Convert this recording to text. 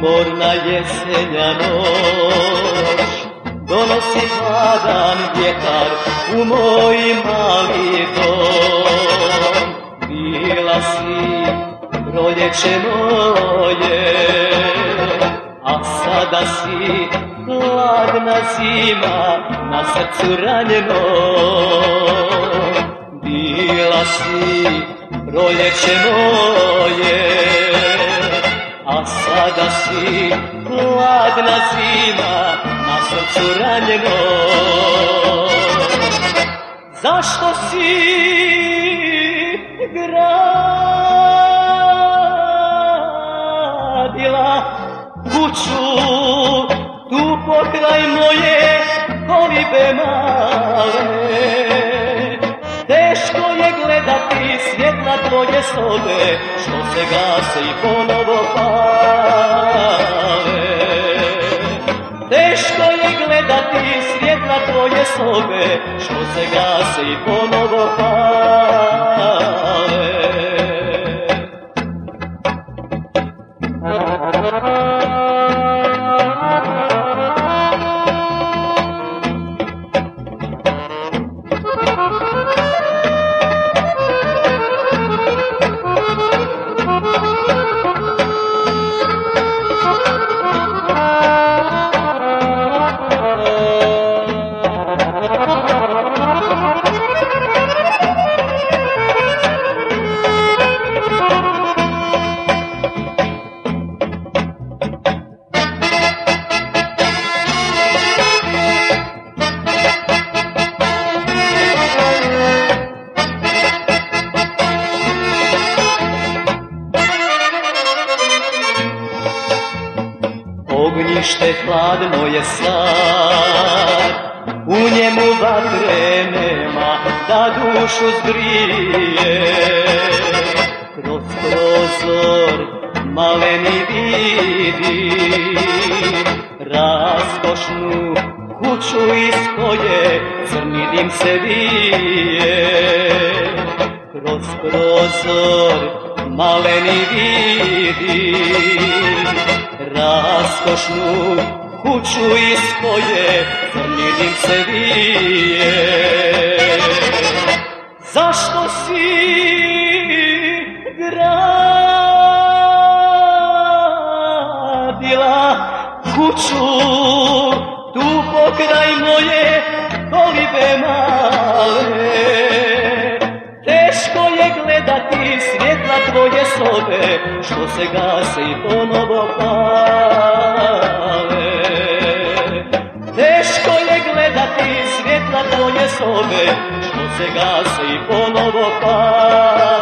Umorna jesenja noć Donosi hladan vjetar u moj mali dom. Bila si proljeće moje A sada si hladna zima na srcu ranjeno Bila si proljeće moje A sada si hladna zima na srcu ranjeno. Zašto si gradila kuću tu pokraj moje kolibe male tvoje sobe Što se gase i ponovo pale. Teško je gledati svjetla tvoje sobe Što se gase i ponovo pale Ognjište hladno je sad, u njemu vatre nema da dušu zgrije. Kroz prozor maleni vidi raskošnu kuću iz koje crni dim se vije. Kroz prozor maleni vidi raskošnu kuću iz koje crni dim se vije. Zašto si gradila kuću tu pokraj moje kolibe male? Gledati svjetla tvoje sobe, što se gase i ponovo pale. Teško je gledati svjetla tvoje sobe, što se gase i ponovo pale.